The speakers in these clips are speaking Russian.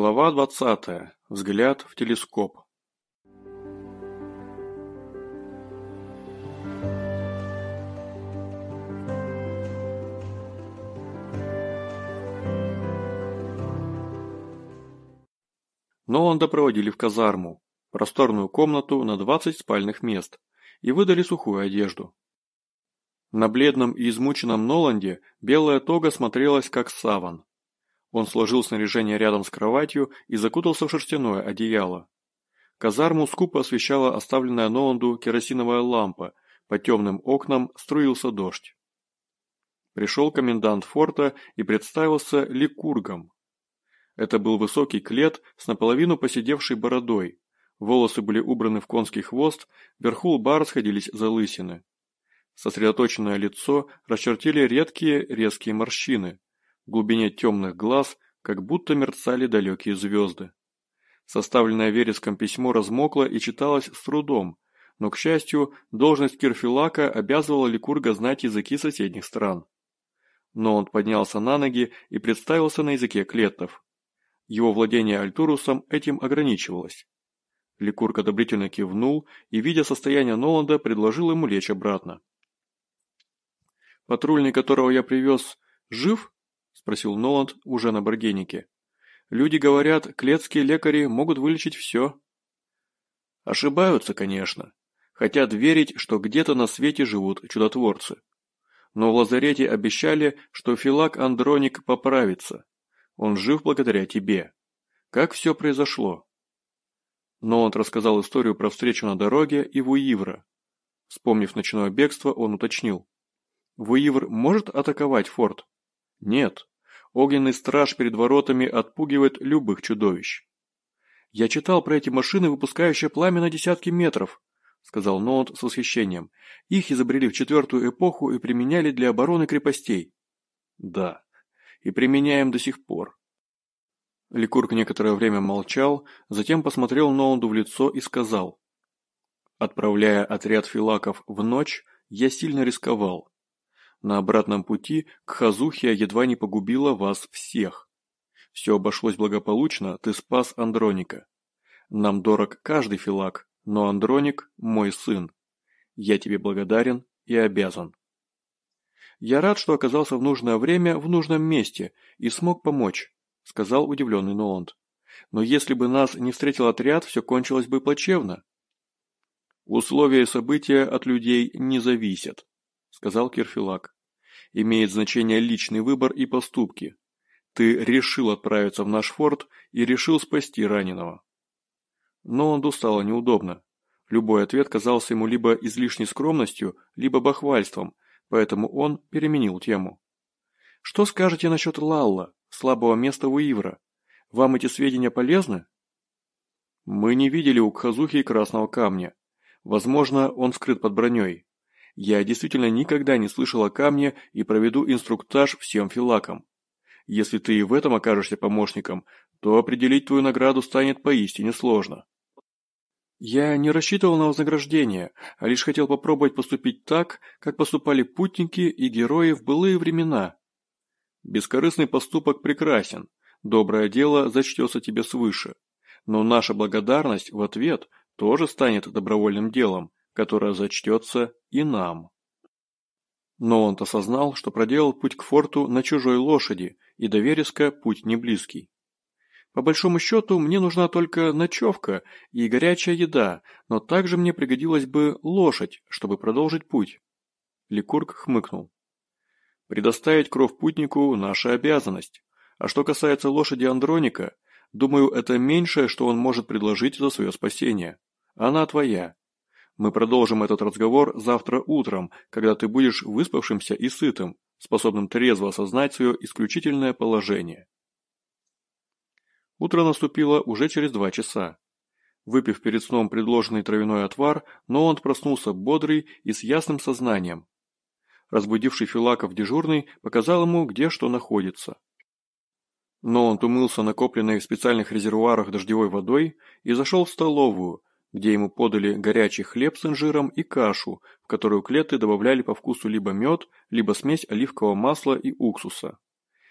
Глава двадцатая. Взгляд в телескоп. Ноланда проводили в казарму, просторную комнату на 20 спальных мест, и выдали сухую одежду. На бледном и измученном Ноланде белая тога смотрелась как саван. Он сложил снаряжение рядом с кроватью и закутался в шерстяное одеяло. Казарму скупо освещала оставленная Ноланду керосиновая лампа, по темным окнам струился дождь. Пришел комендант форта и представился ликургом. Это был высокий клет с наполовину посидевшей бородой. Волосы были убраны в конский хвост, вверху лба расходились залысины. Сосредоточенное лицо расчертили редкие резкие морщины. Глубине темных глаз как будто мерцали далекие звезды. Составленное вереском письмо размокло и читалось с трудом, но, к счастью, должность Кирфилака обязывала Ликурга знать языки соседних стран. Но он поднялся на ноги и представился на языке клеттов. Его владение Альтурусом этим ограничивалось. Ликург одобрительно кивнул и, видя состояние Ноланда, предложил ему лечь обратно. «Патрульный, которого я привез, жив?» – спросил Ноланд уже на Баргенике. «Люди говорят, клетские лекари могут вылечить все». Ошибаются, конечно. Хотят верить, что где-то на свете живут чудотворцы. Но в лазарете обещали, что Филак Андроник поправится. Он жив благодаря тебе. Как все произошло?» Ноланд рассказал историю про встречу на дороге и Вуивра. Вспомнив ночное бегство, он уточнил. «Вуивр может атаковать форт?» «Нет. Огненный страж перед воротами отпугивает любых чудовищ». «Я читал про эти машины, выпускающие пламя на десятки метров», — сказал Ноланд с восхищением. «Их изобрели в четвертую эпоху и применяли для обороны крепостей». «Да, и применяем до сих пор. Ликург некоторое время молчал, затем посмотрел Ноланду в лицо и сказал. «Отправляя отряд филаков в ночь, я сильно рисковал. На обратном пути к Хазухе едва не погубила вас всех. Все обошлось благополучно, ты спас Андроника. Нам дорог каждый филак, но Андроник – мой сын. Я тебе благодарен и обязан». «Я рад, что оказался в нужное время в нужном месте и смог помочь», – сказал удивленный Ноланд. «Но если бы нас не встретил отряд, все кончилось бы плачевно». «Условия и события от людей не зависят», – сказал Кирфилак. «Имеет значение личный выбор и поступки. Ты решил отправиться в наш форт и решил спасти раненого». Ноланду стало неудобно. Любой ответ казался ему либо излишней скромностью, либо бахвальством, поэтому он переменил тему. «Что скажете насчет Лалла, слабого места Ивра? Вам эти сведения полезны?» «Мы не видели у Кхазухи красного камня. Возможно, он скрыт под броней. Я действительно никогда не слышал о камне и проведу инструктаж всем филакам. Если ты и в этом окажешься помощником, то определить твою награду станет поистине сложно». Я не рассчитывал на вознаграждение, а лишь хотел попробовать поступить так, как поступали путники и герои в былые времена. Бескорыстный поступок прекрасен, доброе дело зачтется тебе свыше, но наша благодарность в ответ тоже станет добровольным делом, которое зачтется и нам. Но он осознал, что проделал путь к форту на чужой лошади, и до Вереска путь не близкий. По большому счету, мне нужна только ночевка и горячая еда, но также мне пригодилась бы лошадь, чтобы продолжить путь. Ликург хмыкнул. Предоставить кров путнику – наша обязанность. А что касается лошади Андроника, думаю, это меньшее, что он может предложить за свое спасение. Она твоя. Мы продолжим этот разговор завтра утром, когда ты будешь выспавшимся и сытым, способным трезво осознать свое исключительное положение. Утро наступило уже через два часа. Выпив перед сном предложенный травяной отвар, Ноланд проснулся бодрый и с ясным сознанием. Разбудивший Филаков дежурный показал ему, где что находится. Ноланд умылся накопленной в специальных резервуарах дождевой водой и зашел в столовую, где ему подали горячий хлеб с инжиром и кашу, в которую клеты добавляли по вкусу либо мед, либо смесь оливкового масла и уксуса.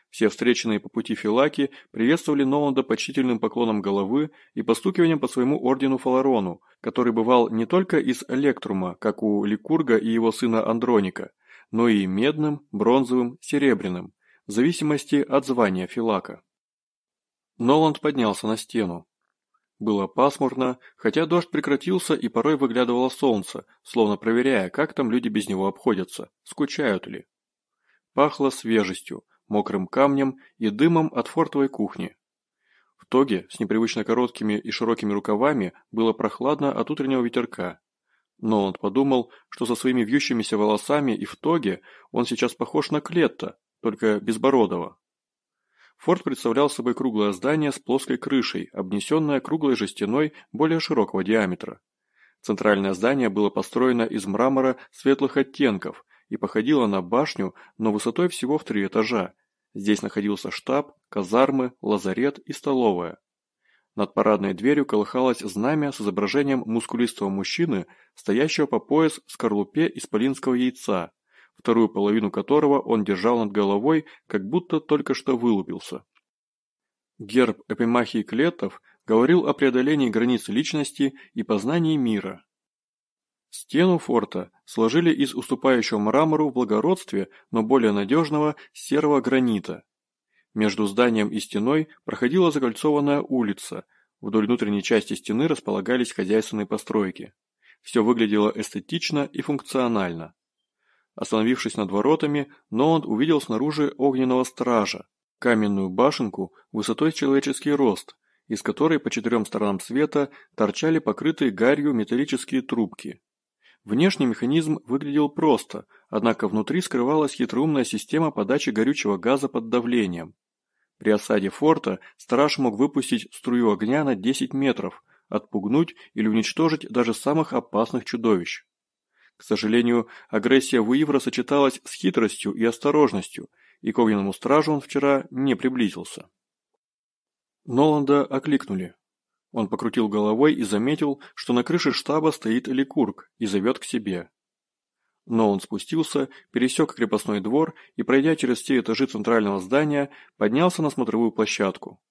Все встреченные по пути филаки приветствовали Ноланда почтительным поклоном головы и постукиванием по своему ордену Фаларону, который бывал не только из электрума, как у Ликурга и его сына Андроника, но и медным, бронзовым, серебряным, в зависимости от звания филака. Ноланд поднялся на стену. Было пасмурно, хотя дождь прекратился и порой выглядывало солнце, словно проверяя, как там люди без него обходятся, скучают ли. Пахло свежестью, мокрым камнем и дымом от фортовой кухни. В тоге с непривычно короткими и широкими рукавами было прохладно от утреннего ветерка. Но он подумал, что со своими вьющимися волосами и в тоге он сейчас похож на Клетта, только безбородого. Форт представлял собой круглое здание с плоской крышей, обнесенное круглой жестяной более широкого диаметра. Центральное здание было построено из мрамора светлых оттенков и походило на башню, но высотой всего в три этажа. Здесь находился штаб, казармы, лазарет и столовая. Над парадной дверью колыхалось знамя с изображением мускулистого мужчины, стоящего по пояс в скорлупе исполинского яйца, вторую половину которого он держал над головой, как будто только что вылупился. Герб Эпимахии Клетов говорил о преодолении границ личности и познании мира. Стену форта сложили из уступающего мрамору в благородстве, но более надежного серого гранита. Между зданием и стеной проходила закольцованная улица, вдоль внутренней части стены располагались хозяйственные постройки. Все выглядело эстетично и функционально. Остановившись над воротами, Ноланд увидел снаружи огненного стража, каменную башенку высотой человеческий рост, из которой по четырем сторонам света торчали покрытые гарью металлические трубки. Внешний механизм выглядел просто, однако внутри скрывалась хитроумная система подачи горючего газа под давлением. При осаде форта страж мог выпустить струю огня на 10 метров, отпугнуть или уничтожить даже самых опасных чудовищ. К сожалению, агрессия Уивра сочеталась с хитростью и осторожностью, и к огненному стражу он вчера не приблизился. Ноланда окликнули. Он покрутил головой и заметил, что на крыше штаба стоит Ликург и зовет к себе. Но он спустился, пересек крепостной двор и, пройдя через все этажи центрального здания, поднялся на смотровую площадку.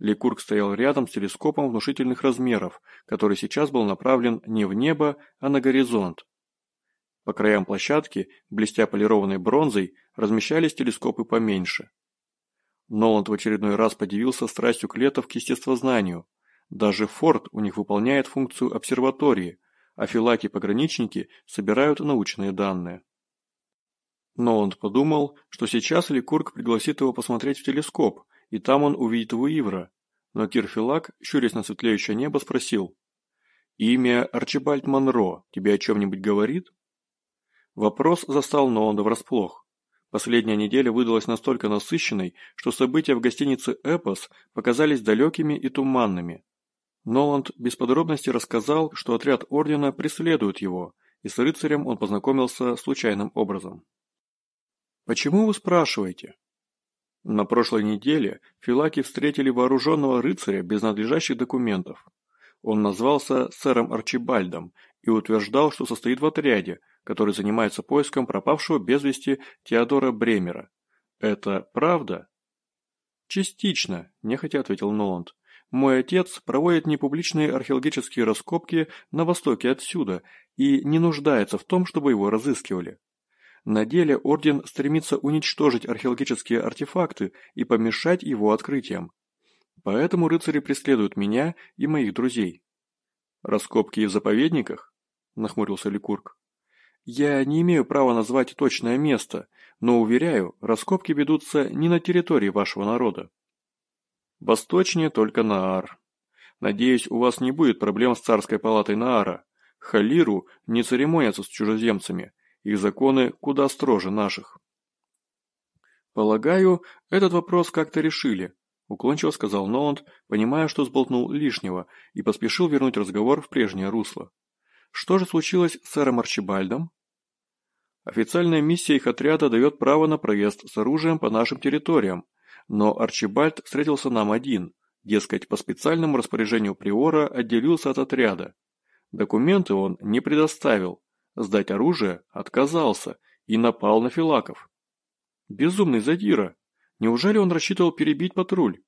Ликург стоял рядом с телескопом внушительных размеров, который сейчас был направлен не в небо, а на горизонт. По краям площадки, блестя полированной бронзой, размещались телескопы поменьше. Ноланд в очередной раз подивился страстью клетов к естествознанию. Даже Форд у них выполняет функцию обсерватории, а филаки-пограничники собирают научные данные. Ноланд подумал, что сейчас Ликург пригласит его посмотреть в телескоп, и там он увидит Уивра. Но Кирфилак, щурясь на светлеющее небо, спросил. «Имя Арчибальд Монро тебе о чем-нибудь говорит?» Вопрос застал Ноланда врасплох. Последняя неделя выдалась настолько насыщенной, что события в гостинице «Эпос» показались далекими и туманными. Ноланд без подробностей рассказал, что отряд Ордена преследует его, и с рыцарем он познакомился случайным образом. «Почему вы спрашиваете?» На прошлой неделе филаки встретили вооруженного рыцаря без надлежащих документов. Он назвался сэром Арчибальдом и утверждал, что состоит в отряде, который занимается поиском пропавшего без вести Теодора Бремера. Это правда? Частично, нехотя ответил Ноланд. Мой отец проводит непубличные археологические раскопки на востоке отсюда и не нуждается в том, чтобы его разыскивали. На деле Орден стремится уничтожить археологические артефакты и помешать его открытиям. Поэтому рыцари преследуют меня и моих друзей. «Раскопки в заповедниках?» – нахмурился Ликург. Я не имею права назвать точное место, но, уверяю, раскопки ведутся не на территории вашего народа. Восточнее только Наар. Надеюсь, у вас не будет проблем с царской палатой Наара. Халиру не церемонятся с чужеземцами, их законы куда строже наших. Полагаю, этот вопрос как-то решили, уклончиво сказал Ноланд, понимая, что сболтнул лишнего, и поспешил вернуть разговор в прежнее русло. Что же случилось с сэром Арчибальдом? Официальная миссия их отряда дает право на проезд с оружием по нашим территориям, но Арчибальд встретился нам один, дескать, по специальному распоряжению Приора отделился от отряда. Документы он не предоставил, сдать оружие отказался и напал на филаков. Безумный задира. Неужели он рассчитывал перебить патруль?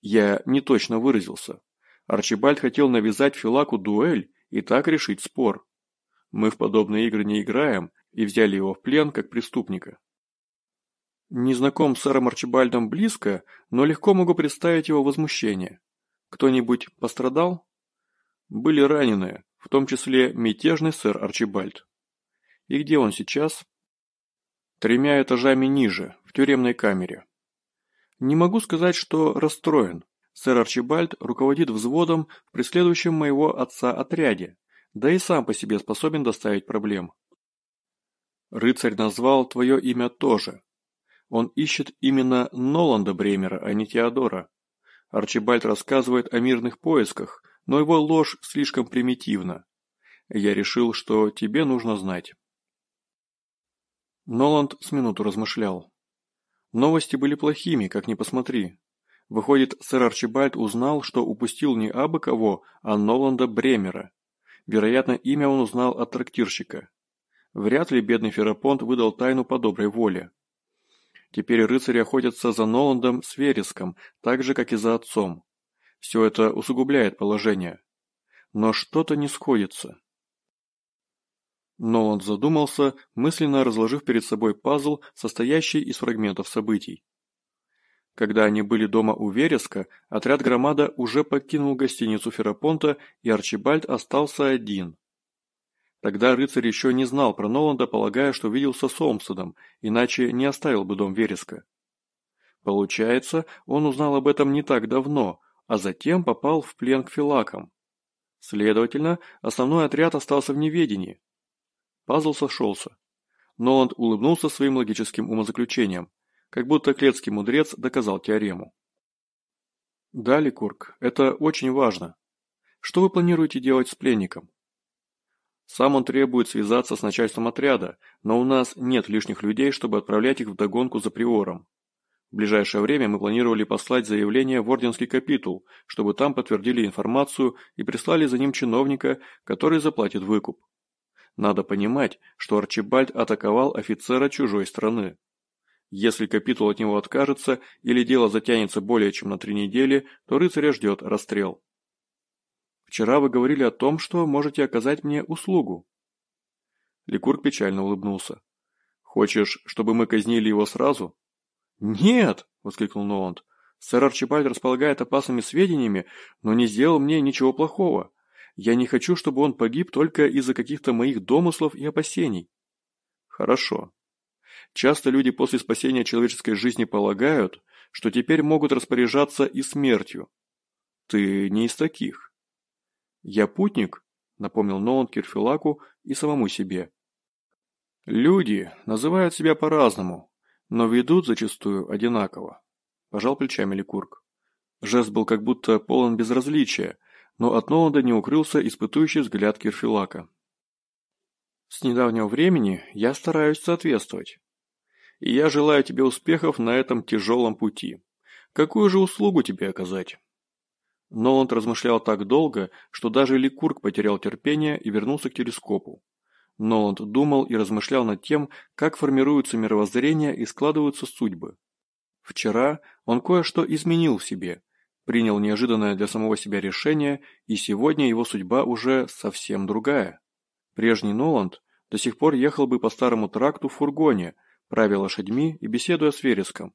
Я не точно выразился. Арчибальд хотел навязать Филаку дуэль и так решить спор. Мы в подобные игры не играем и взяли его в плен как преступника. Не знаком с сэром Арчибальдом близко, но легко могу представить его возмущение. Кто-нибудь пострадал? Были раненые, в том числе мятежный сэр Арчибальд. И где он сейчас? Тремя этажами ниже, тюремной камере. Не могу сказать, что расстроен. Сэр Арчибальд руководит взводом в преследующем моего отца отряде, да и сам по себе способен доставить проблем. Рыцарь назвал твое имя тоже. Он ищет именно Ноланда Бремера, а не Теодора. Арчибальд рассказывает о мирных поисках, но его ложь слишком примитивна. Я решил, что тебе нужно знать. Ноланд с минуту размышлял. Новости были плохими, как ни посмотри. Выходит, сэр Арчибальд узнал, что упустил не абы кого, а Ноланда Бремера. Вероятно, имя он узнал от трактирщика. Вряд ли бедный Ферапонт выдал тайну по доброй воле. Теперь рыцари охотятся за Ноландом с вереском, так же, как и за отцом. Все это усугубляет положение. Но что-то не сходится. Ноланд задумался, мысленно разложив перед собой пазл, состоящий из фрагментов событий. Когда они были дома у Вереска, отряд Громада уже покинул гостиницу Ферапонта, и Арчибальд остался один. Тогда рыцарь еще не знал про Ноланда, полагая, что виделся с Олмстедом, иначе не оставил бы дом Вереска. Получается, он узнал об этом не так давно, а затем попал в плен к филакам. Следовательно, основной отряд остался в неведении. Пазл сошелся. Ноланд улыбнулся своим логическим умозаключением как будто клетский мудрец доказал теорему. Да, Ликург, это очень важно. Что вы планируете делать с пленником? Сам он требует связаться с начальством отряда, но у нас нет лишних людей, чтобы отправлять их в догонку за приором. В ближайшее время мы планировали послать заявление в Орденский капитул, чтобы там подтвердили информацию и прислали за ним чиновника, который заплатит выкуп. Надо понимать, что Арчибальд атаковал офицера чужой страны. Если капитул от него откажется или дело затянется более чем на три недели, то рыцаря ждет расстрел. Вчера вы говорили о том, что можете оказать мне услугу. Ликург печально улыбнулся. Хочешь, чтобы мы казнили его сразу? Нет, воскликнул Ноланд. Сэр Арчибальд располагает опасными сведениями, но не сделал мне ничего плохого. Я не хочу, чтобы он погиб только из-за каких-то моих домыслов и опасений. Хорошо, Часто люди после спасения человеческой жизни полагают, что теперь могут распоряжаться и смертью. Ты не из таких. Я путник, напомнил Нолан Кирфилаку и самому себе. Люди называют себя по-разному, но ведут зачастую одинаково. Пожал плечами Ликург. Жест был как будто полон безразличия, но от Ноланда не укрылся испытующий взгляд Кирфилака. С недавнего времени я стараюсь соответствовать и я желаю тебе успехов на этом тяжелом пути. Какую же услугу тебе оказать?» Ноланд размышлял так долго, что даже Ликург потерял терпение и вернулся к телескопу. Ноланд думал и размышлял над тем, как формируются мировоззрения и складываются судьбы. Вчера он кое-что изменил в себе, принял неожиданное для самого себя решение, и сегодня его судьба уже совсем другая. Прежний Ноланд до сих пор ехал бы по старому тракту в фургоне, правя лошадьми и беседуя с Вереском.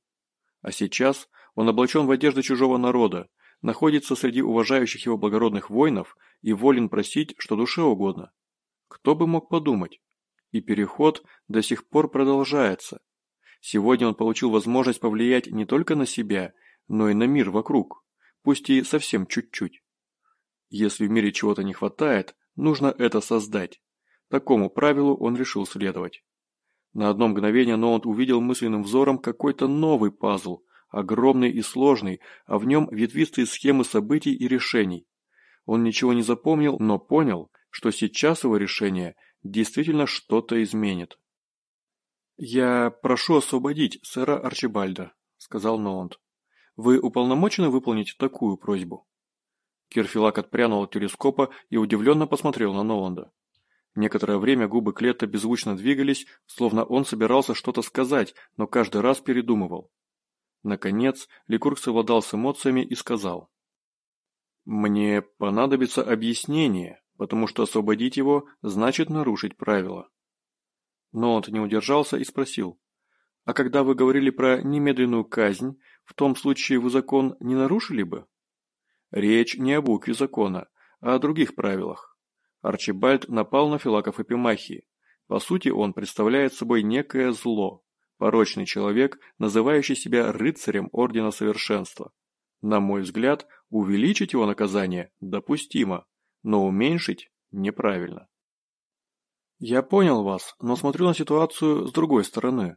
А сейчас он облачен в одежды чужого народа, находится среди уважающих его благородных воинов и волен просить, что душе угодно. Кто бы мог подумать? И переход до сих пор продолжается. Сегодня он получил возможность повлиять не только на себя, но и на мир вокруг, пусть и совсем чуть-чуть. Если в мире чего-то не хватает, нужно это создать. Такому правилу он решил следовать. На одно мгновение Ноланд увидел мысленным взором какой-то новый пазл, огромный и сложный, а в нем ветвистые схемы событий и решений. Он ничего не запомнил, но понял, что сейчас его решение действительно что-то изменит. «Я прошу освободить сэра Арчибальда», — сказал Ноланд. «Вы уполномочены выполнить такую просьбу?» Кирфилак отпрянул от телескопа и удивленно посмотрел на Ноланда. Некоторое время губы Клетта беззвучно двигались, словно он собирался что-то сказать, но каждый раз передумывал. Наконец, Ликург совладал с эмоциями и сказал. «Мне понадобится объяснение, потому что освободить его значит нарушить правила». Но он не удержался и спросил. «А когда вы говорили про немедленную казнь, в том случае вы закон не нарушили бы?» Речь не о букве закона, а о других правилах. Арчибальд напал на Филаков Эпимахии. По сути, он представляет собой некое зло, порочный человек, называющий себя рыцарем Ордена Совершенства. На мой взгляд, увеличить его наказание допустимо, но уменьшить неправильно. Я понял вас, но смотрю на ситуацию с другой стороны.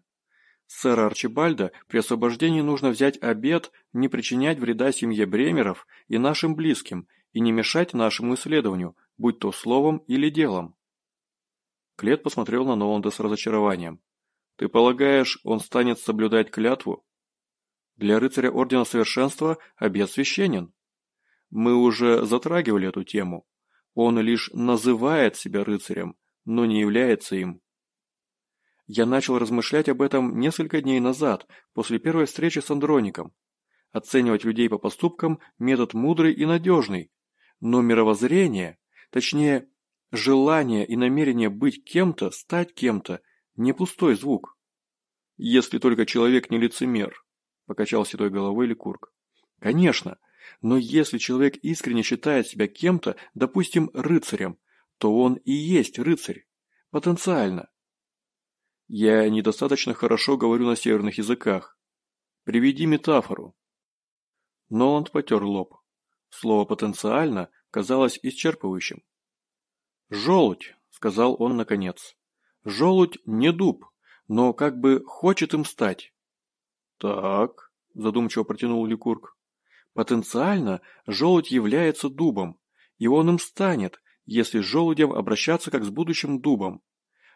Сэра Арчибальда при освобождении нужно взять обет не причинять вреда семье Бремеров и нашим близким и не мешать нашему исследованию, будь то словом или делом. Клет посмотрел на Ноланда с разочарованием. Ты полагаешь, он станет соблюдать клятву? Для рыцаря Ордена Совершенства обет священен. Мы уже затрагивали эту тему. Он лишь называет себя рыцарем, но не является им. Я начал размышлять об этом несколько дней назад, после первой встречи с Андроником. Оценивать людей по поступкам – метод мудрый и надежный. Но мировоззрение, точнее, желание и намерение быть кем-то, стать кем-то – не пустой звук. Если только человек не лицемер, покачал седой головой Ликург. Конечно, но если человек искренне считает себя кем-то, допустим, рыцарем, то он и есть рыцарь. Потенциально. Я недостаточно хорошо говорю на северных языках. Приведи метафору. Но он потер лоб. Слово «потенциально» казалось исчерпывающим. «Желудь», — сказал он наконец. Желудь не дуб, но как бы хочет им стать. Так, задумчиво протянул Ликург. Потенциально желудь является дубом, и он им станет, если с желудем обращаться как с будущим дубом.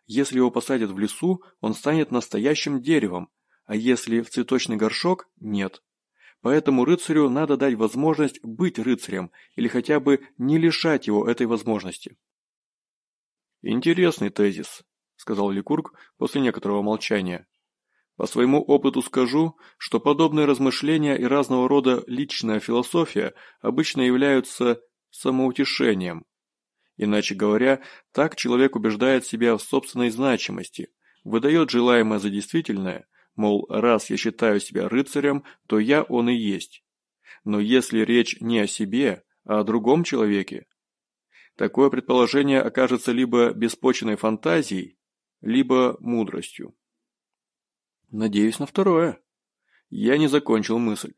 Если его посадят в лесу, он станет настоящим деревом, а если в цветочный горшок – нет. Поэтому рыцарю надо дать возможность быть рыцарем или хотя бы не лишать его этой возможности. Интересный тезис, сказал Ликург после некоторого молчания. По своему опыту скажу, что подобные размышления и разного рода личная философия обычно являются самоутешением. Иначе говоря, так человек убеждает себя в собственной значимости, выдает желаемое за действительное, мол, раз я считаю себя рыцарем, то я он и есть. Но если речь не о себе, а о другом человеке, такое предположение окажется либо беспочвенной фантазией, либо мудростью. Надеюсь на второе. Я не закончил мысль.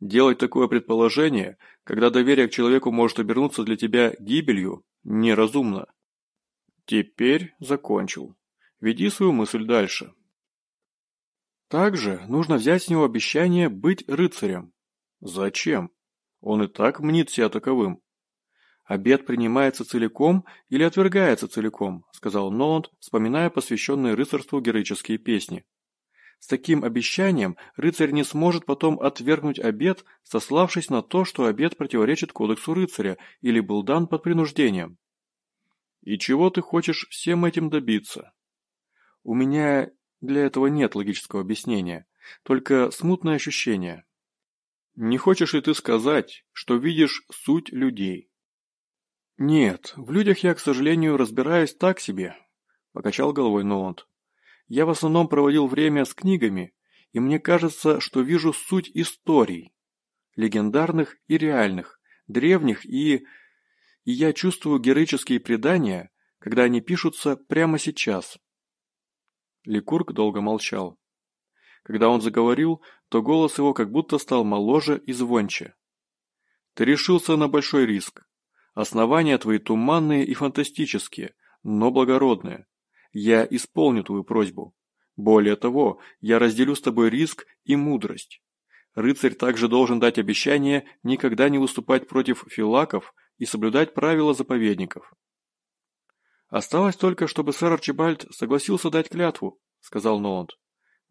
Делать такое предположение, когда доверие к человеку может обернуться для тебя гибелью, неразумно. Теперь закончил. Веди свою мысль дальше. Также нужно взять с него обещание быть рыцарем. Зачем? Он и так мнит себя таковым. «Обед принимается целиком или отвергается целиком», сказал Ноланд, вспоминая посвященные рыцарству героические песни. С таким обещанием рыцарь не сможет потом отвергнуть обед, сославшись на то, что обед противоречит кодексу рыцаря или был дан под принуждением. «И чего ты хочешь всем этим добиться?» «У меня для этого нет логического объяснения, только смутное ощущение». «Не хочешь ли ты сказать, что видишь суть людей?» «Нет, в людях я, к сожалению, разбираюсь так себе», – покачал головой Ноланд. «Я в основном проводил время с книгами, и мне кажется, что вижу суть историй, легендарных и реальных, древних и... И я чувствую героические предания, когда они пишутся прямо сейчас». Ликург долго молчал. Когда он заговорил, то голос его как будто стал моложе и звонче. «Ты решился на большой риск. Основания твои туманные и фантастические, но благородные. Я исполню твою просьбу. Более того, я разделю с тобой риск и мудрость. Рыцарь также должен дать обещание никогда не выступать против филаков и соблюдать правила заповедников. «Осталось только, чтобы сэр Арчибальд согласился дать клятву», — сказал Ноланд.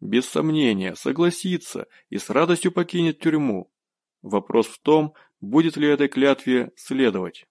«Без сомнения, согласится и с радостью покинет тюрьму. Вопрос в том, будет ли этой клятве следовать».